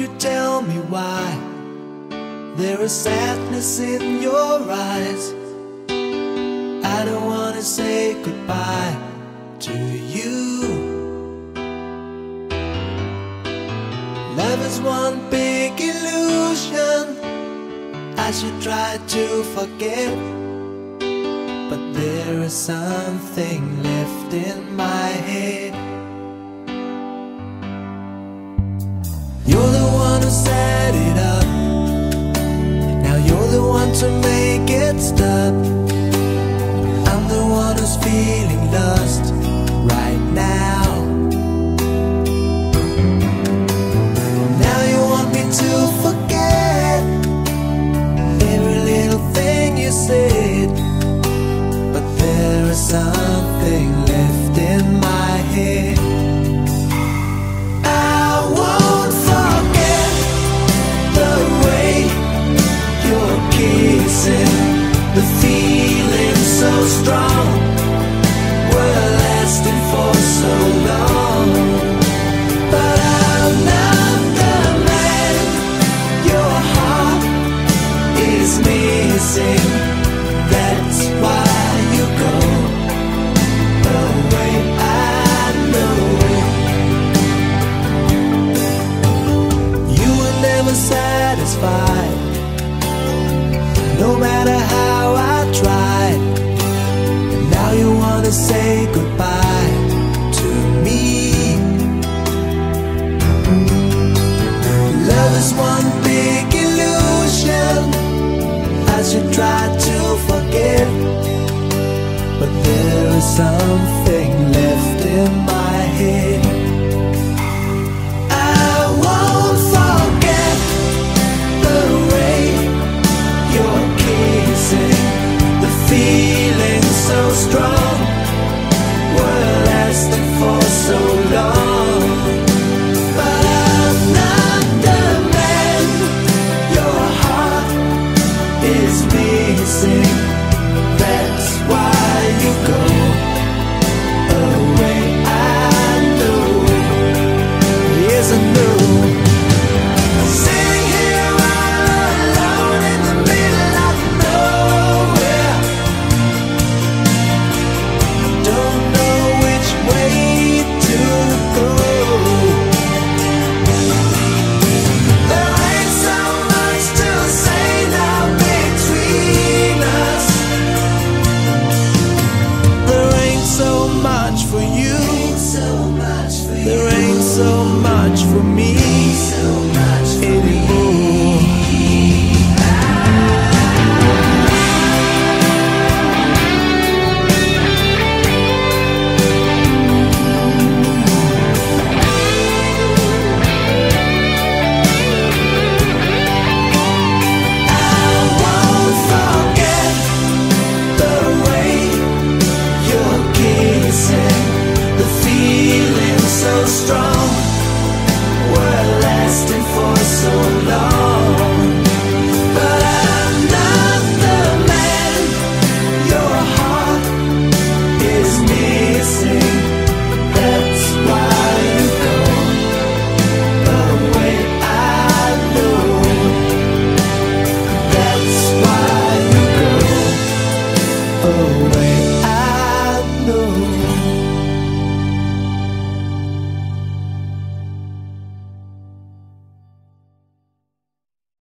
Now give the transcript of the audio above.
you tell me why? There is sadness in your eyes. I don't wanna say goodbye to you. Love is one big illusion. I should try to forget. But there is something left in my head. You're the one who set it up. Now you're the one to make it stop. Missing. That's why you go away. I know. You were never satisfied, no matter how I tried. And now you wanna say goodbye I should try to forget, but there is something left in my head. I won't forget the way you're kissing, the feeling so strong. For me